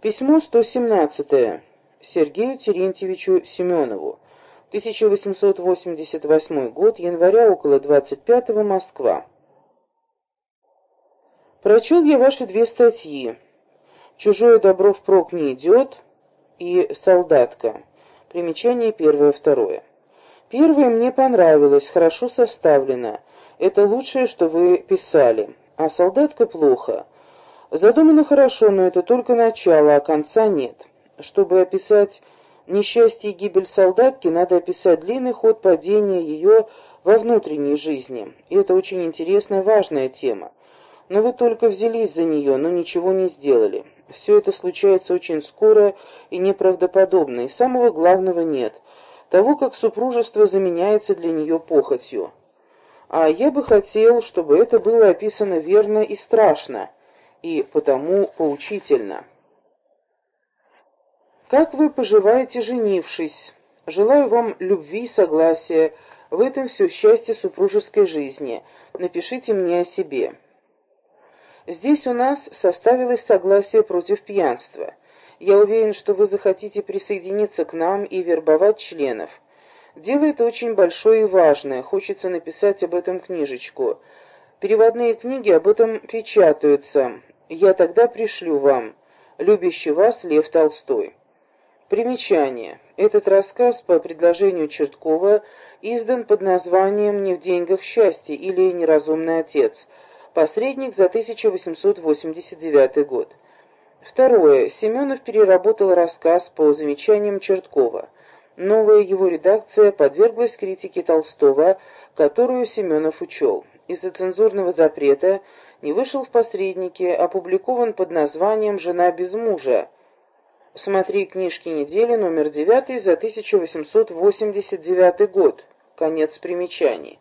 Письмо 117 Сергею Терентьевичу Семенову. 1888 год, января около 25-го, Москва. Прочел я ваши две статьи. «Чужое добро впрок не идет» и «Солдатка». Примечание первое-второе. Первое мне понравилось, хорошо составлено. Это лучшее, что вы писали. А «Солдатка» плохо. Задумано хорошо, но это только начало, а конца нет. Чтобы описать несчастье и гибель солдатки, надо описать длинный ход падения ее во внутренней жизни. И это очень интересная, важная тема. Но вы только взялись за нее, но ничего не сделали. Все это случается очень скоро и неправдоподобно, и самого главного нет. Того, как супружество заменяется для нее похотью. А я бы хотел, чтобы это было описано верно и страшно, и потому поучительно. Как вы поживаете, женившись? Желаю вам любви и согласия, в этом все счастье супружеской жизни. Напишите мне о себе. Здесь у нас составилось согласие против пьянства. Я уверен, что вы захотите присоединиться к нам и вербовать членов. Дело это очень большое и важное, хочется написать об этом книжечку. Переводные книги об этом печатаются. Я тогда пришлю вам. Любящий вас Лев Толстой. Примечание. Этот рассказ по предложению Черткова издан под названием «Не в деньгах счастье» или «Неразумный отец». Посредник за 1889 год. Второе. Семенов переработал рассказ по замечаниям Черткова. Новая его редакция подверглась критике Толстого, которую Семенов учел. Из-за цензурного запрета не вышел в посреднике, опубликован под названием «Жена без мужа». Смотри книжки недели, номер 9 за 1889 год. Конец примечаний.